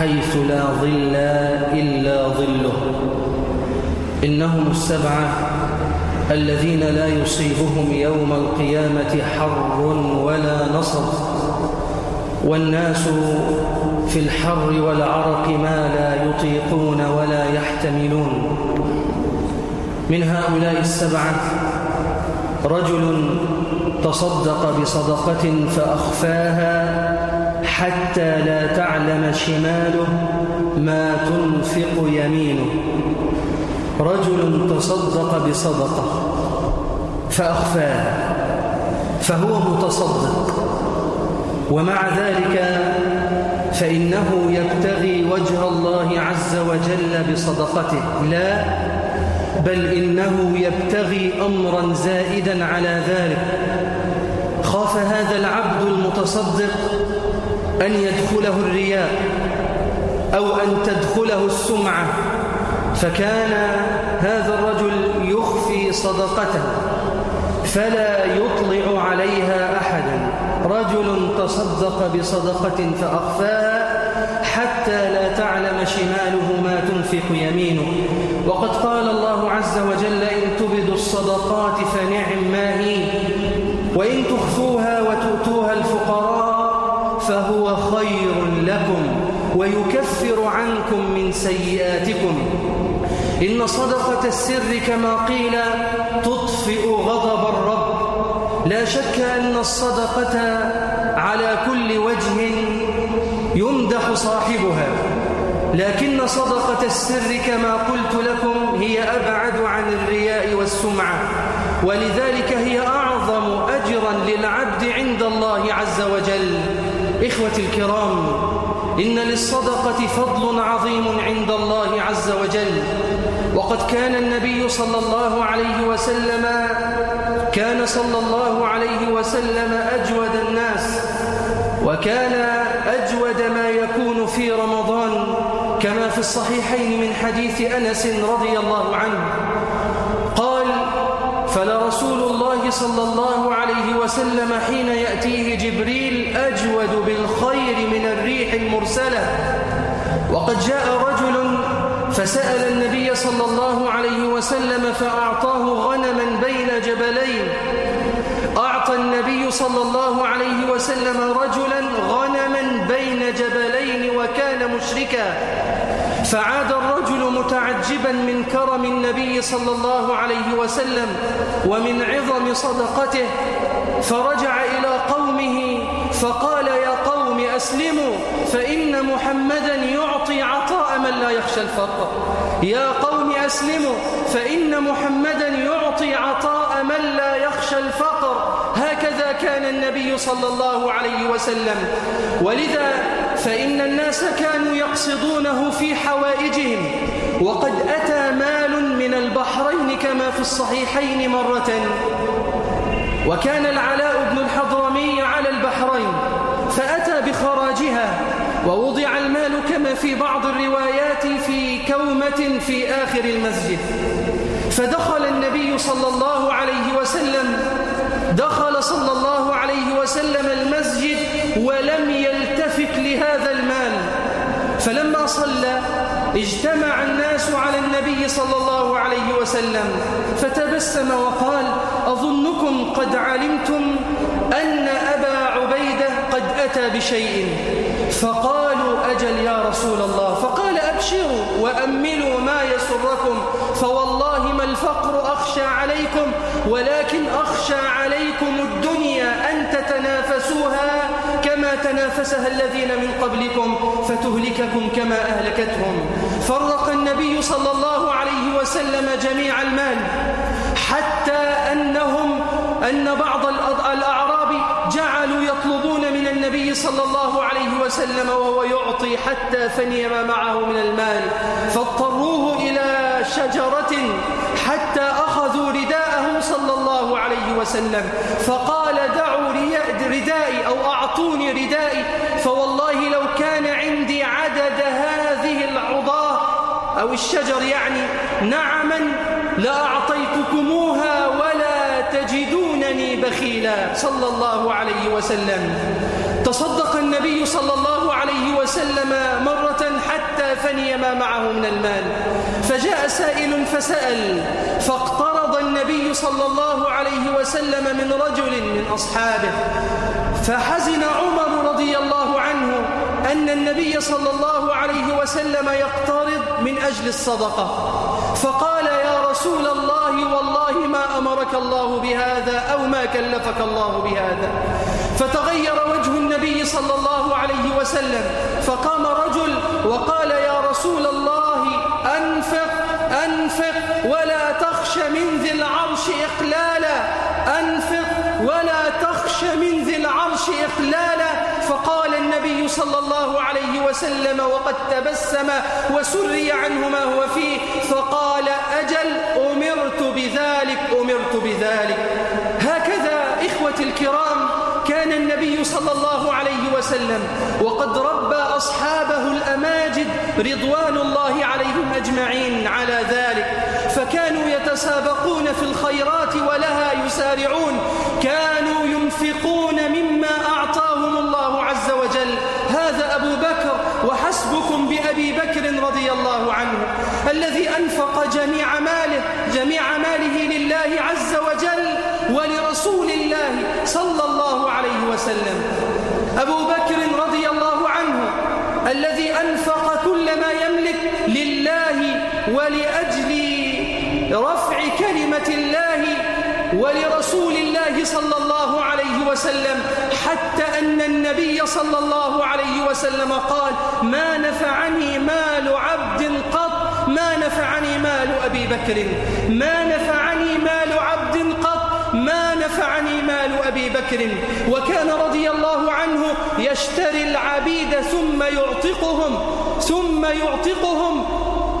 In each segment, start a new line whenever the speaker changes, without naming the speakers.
حيث لا ظل إلا ظله. إنهم السبعة الذين لا يصيبهم يوم القيامة حر ولا نصب. والناس في الحر والعرق ما لا يطيقون ولا يحتملون. من هؤلاء السبعة رجل تصدق بصدقة فأخفاها حتى لا تعلم شماله ما تنفق يمينه. رجل تصدق بصدقة فأخفاها فهو متصدق. ومع ذلك فإنه يبتغي وجه الله عز وجل بصدقته. لا بل إنه يبتغي أمرا زائدا على ذلك. خاف هذا العبد المتصدق أن يدخله الرياء أو أن تدخله السمعة فكان هذا الرجل يخفي صدقته فلا يطلع عليها أحدا. رجل تصدق بصدقة فأخفاها حتى لا تعلم شماله ما تنفق يمينه. وقد قال الله عز وجل إن تبدوا الصدقات فنعم ما هي وإن تخفوها وتؤتوها الفقراء فهو ويكفر عنكم من سيئاتكم. إن صدقة السر كما قيل تطفئ غضب الرب. لا شك أن الصدقة على كل وجه يمدح صاحبها. لكن صدقة السر كما قلت لكم هي أبعد عن الرياء والسمعة. ولذلك هي أعظم أجرا للعبد عند الله عز وجل. إخوتي الكرام إن للصدقة فضل عظيم عند الله عز وجل. وقد كان النبي صلى الله عليه وسلم كان صلى الله عليه وسلم أجود الناس وكان أجود ما يكون في رمضان كما في الصحيحين من حديث أنس رضي الله عنه. فلرسول الله صلى الله عليه وسلم حين يأتيه جبريل أجود بالخير من الريح المرسلة. وقد جاء رجل فسأل النبي صلى الله عليه وسلم فأعطاه غنما بين جبلين. أعطى النبي صلى الله عليه وسلم رجلا غنما بين جبلين وكان مشركا. فعاد الرجل متعجبا من كرم النبي صلى الله عليه وسلم ومن عظم صدقته فرجع إلى قومه فقال يا قوم أسلموا فإن محمدا يعطي عطاء من لا يخشى الفقر يا قوم أسلموا فإن محمدا يعطي عطاء من لا يخشى الفقر. هكذا كان النبي صلى الله عليه وسلم. ولذا فإن الناس كانوا يقصدونه في حوائجهم. وقد أتى مال من البحرين كما في الصحيحين مرة. وكان العلاء بن الحضرمي على البحرين فأتى بخراجها. ووضع المال كما في بعض الروايات في كومة في آخر المسجد. فدخل النبي صلى الله عليه وسلم دخل صلى الله عليه وسلم المسجد ولم يلتفت لهذا المال. فلما صلى اجتمع الناس على النبي صلى الله عليه وسلم فتبسم وقال أظنكم قد علمتم أن أبا أتى بشيء فقالوا أجل يا رسول الله فقال أبشروا وأملوا ما يسركم فوالله ما الفقر أخشى عليكم ولكن أخشى عليكم الدنيا أن تتنافسوها كما تنافسها الذين من قبلكم فتهلككم كما أهلكتهم فرق النبي صلى الله عليه وسلم جميع المال حتى أنهم أن بعض الأعراب جعلوا يطلبون من النبي صلى الله عليه وسلم وهو يعطي حتى فني ما معه من المال فاضطروه إلى شجرة حتى أخذوا رداءه صلى الله عليه وسلم فقال دعوا ردائي أو أعطوني ردائي فوالله لو كان عندي عدد هذه العضاة أو الشجر يعني نعما لأعطيتكموها ولا تجدونني بخيلا صلى الله عليه وسلم. تصدق النبي صلى الله عليه وسلم مرة فني ما معه من المال. فجاء سائل فسأل فاقترض النبي صلى الله عليه وسلم من رجل من أصحابه. فحزن عمر رضي الله عنه أن النبي صلى الله عليه وسلم يقترض من أجل الصدقة. فقال رسول الله والله ما أمرك الله بهذا أو ما كلفك الله بهذا. فتغير وجه النبي صلى الله عليه وسلم فقام رجل وقال يا رسول الله أنفق أنفق ولا تخش من ذي العرش إقلالا. أنفق ولا تخش من ذي العرش إقلالا. النبي صلى الله عليه وسلم وقد تبسم وسري عنه ما هو فيه فقال أجل أمرت بذلك أمرت بذلك. هكذا إخوة الكرام كان النبي صلى الله عليه وسلم وقد ربى أصحابه الأماجد رضوان الله عليهم أجمعين على ذلك فكانوا يتسابقون في الخيرات ولها يسارعون كانوا ينفقون مما أعطاهم الله عز وجل هذا أبو بكر وحسبكم بأبي بكر رضي الله عنه الذي أنفق جميع ماله جميع ماله لله عز وجل ولرسول الله صلى الله عليه وسلم. أبو بكر رضي الله عنه الذي أنفق كل ما يملك لله ولأجل رفع كلمة الله ولرسول الله صلى الله عليه وسلم حتى أن النبي صلى الله عليه وسلم قال ما نفعني مال عبد قط ما نفعني مال أبي بكر ما نفعني مال عبد قط ما نفعني مال أبي بكر. وكان رضي الله عنه يشتري العبيد ثم يعتقهم ثم يعتقهم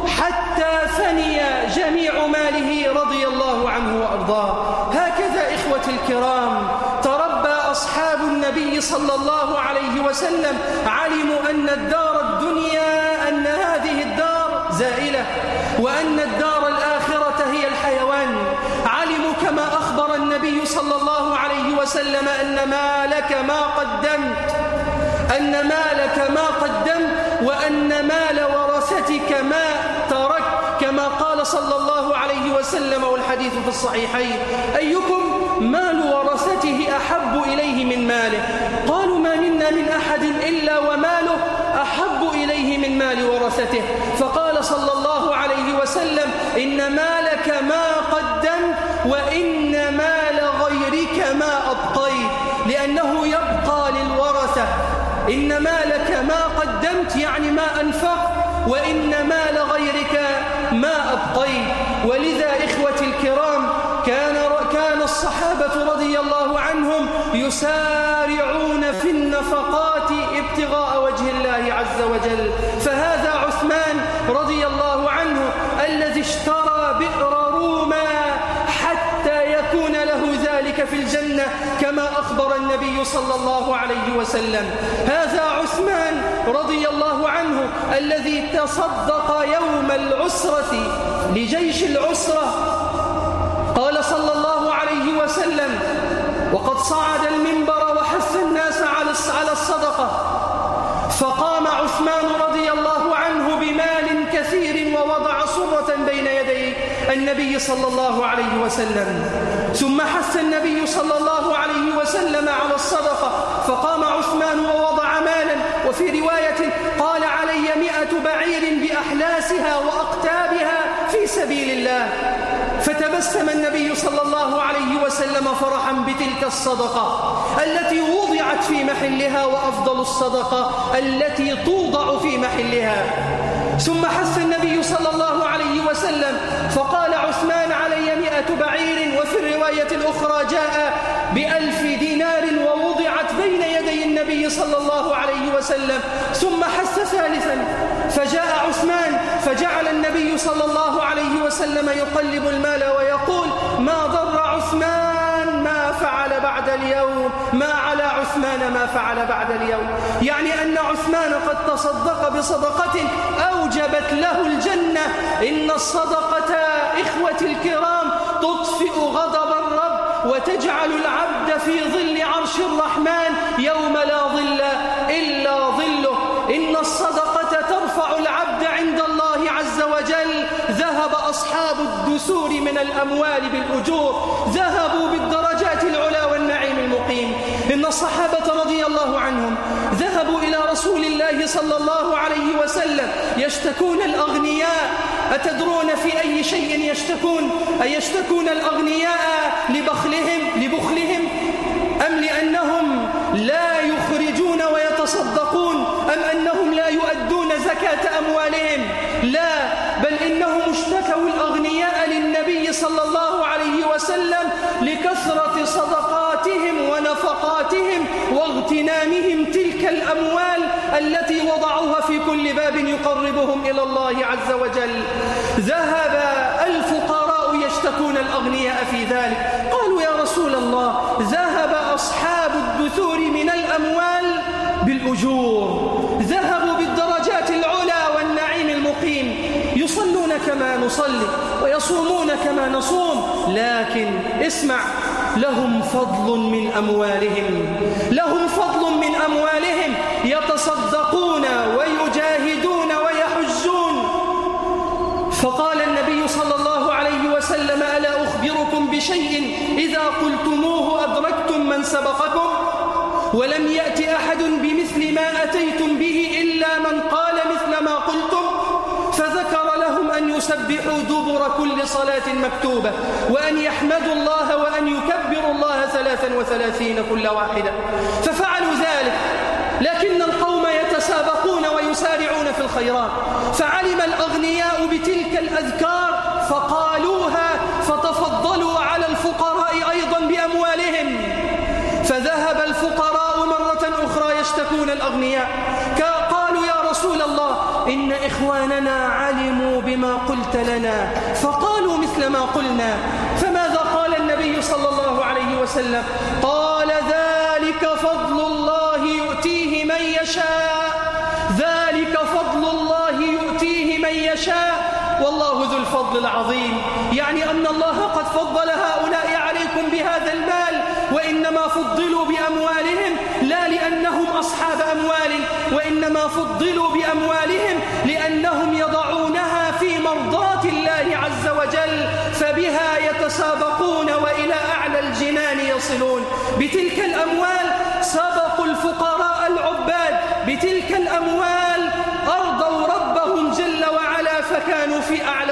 حتى فني جميع ماله رضي الله عنه وأرضاه. هكذا إخوة الكرام تربى أصحاب النبي صلى الله عليه وسلم علموا أن الدار الدنيا أن هذه الدار زائلة وأن الدار الآخرة هي الحيوان. علموا كما أخبر النبي صلى الله عليه وسلم أن مالك ما قدمت أن مالك ما قدمت وأن مال ورثتك ما ترك كما قال صلى الله عليه وسلم والحديث في الصحيحين أيكم مال ورثته أحب إليه من ماله قالوا ما منا من أحد إلا وماله أحب إليه من مال ورثته فقال صلى الله عليه وسلم إن مالك ما قدمت وإن مال غيرك ما أبقيت لأنه يبقى للورثة إن مالك ما قدمت يعني ما أنفقت وإن مال غيرك ما أبقيت. ولذا إخوتي الكرام كان كان الصحابة رضي الله عنهم يسارعون في النفقات ابتغاء وجه الله عز وجل فهذا عثمان رضي الله عنه الذي اشترى بئر روما حتى يكون له ذلك في الجنة كما أخبر النبي صلى الله عليه وسلم. هذا عثمان رضي الله عنه الذي تصدق يوم العسرة لجيش العسرة. قال صلى الله عليه وسلم وقد صعد المنبر وحث الناس على الصدقة. فقام عثمان رضي الله عنه بمال كثير ووضع صرة بين يدي النبي صلى الله عليه وسلم. ثم حث النبي صلى الله وسلم على الصدقة فقام عثمان ووضع مالا وفي رواية قال علي مئة بعير بأحلاسها وأقتابها في سبيل الله. فتبسم النبي صلى الله عليه وسلم فرحا بتلك الصدقة التي وضعت في محلها وأفضل الصدقة التي توضع في محلها. ثم حث النبي صلى الله عليه وسلم فقال عثمان علي مئة بعير وفي الرواية الأخرى جاء بألف دينار ووضعت بين يدي النبي صلى الله عليه وسلم ثم حث ثالثا فجاء عثمان فجعل النبي صلى الله عليه وسلم يقلب المال ويقول ما ضر عثمان ما فعل بعد اليوم ما على عثمان ما فعل بعد اليوم. يعني أن عثمان قد تصدق بصدقة أوجبت له الجنة. إن الصدقة الأموال بالأجور ذهبوا بالدرجات العلا والنعيم المقيم. إن الصحابة رضي الله عنهم ذهبوا إلى رسول الله صلى الله عليه وسلم. يشتكون الأغنياء. أتدرون في أي شيء يشتكون؟ أيشتكون الأغنياء لبخلهم لبخلهم؟ أم لأنهم لا يخرجون ويتصدقون؟ أم أنهم لا يؤدون زكاة أموالهم لا بل إنهم اشتكوا الأغنياء للنبي صلى الله عليه وسلم لكثرة صدقاتهم ونفقاتهم واغتنامهم تلك الأموال التي وضعوها في كل باب يقربهم إلى الله عز وجل. ذهب الفقراء يشتكون الأغنياء في ذلك. قالوا يا رسول الله ذهب أصحاب الدثور من الأموال بالأجور. كما نصلي ويصومون كما نصوم لكن اسمع لهم فضل من أموالهم لهم فضل من أموالهم يتصدقون ويجاهدون ويحجون. فقال النبي صلى الله عليه وسلم ألا أخبركم بشيء؟ إذا قلتموه أدركتم من سبقكم؟ ولم يأت أحد بمثل ما أتيتم به يسبحوا دبر كل صلاة مكتوبة وأن يحمدوا الله وأن يكبروا الله ثلاثا وثلاثين كل واحدة. ففعلوا ذلك لكن القوم يتسابقون ويسارعون في الخيرات. فعلم الأغنياء بتلك الأذكار فقالوها فتفضلوا على الفقراء أيضا بأموالهم. فذهب الفقراء مرة أخرى يشتكون الأغنياء. رسول الله إن إخواننا علموا بما قلت لنا فقالوا مثل ما قلنا فماذا قال النبي صلى الله عليه وسلم؟ قال ذلك فضل الله يؤتيه من يشاء ذلك فضل الله يؤتيه من يشاء والله ذو الفضل العظيم. يعني أن الله قد فضل هؤلاء عليكم بهذا المال وإنما فضلوا بأموالهم لا لأنهم أصحاب أموال وإنما فضلوا بأموالهم لأنهم يضعونها في مرضاة الله عز وجل فبها يتسابقون وإلى أعلى الجنان يصلون. بتلك الأموال سبقوا الفقراء العباد بتلك الأموال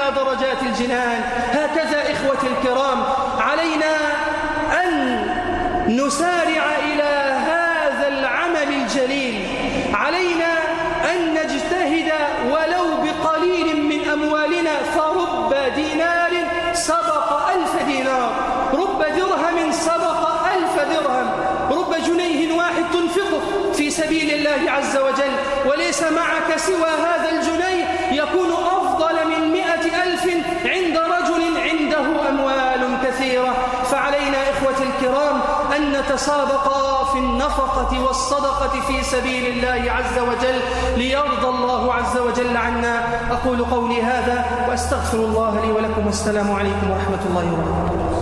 درجات الجنان. هكذا إخوة الكرام علينا أن نسارع إلى هذا العمل الجليل. علينا أن نجتهد ولو بقليل من أموالنا. فرب دينار سبق ألف دينار. رب درهم سبق ألف درهم. رب جنيه واحد تنفقه في سبيل الله عز وجل. وليس معك سوى هذا الجنيه أن نتسابق في النفقة والصدقة في سبيل الله عز وجل ليرضى الله عز وجل عنا. أقول قولي هذا وأستغفر الله لي ولكم. والسلام عليكم ورحمة الله وبركاته.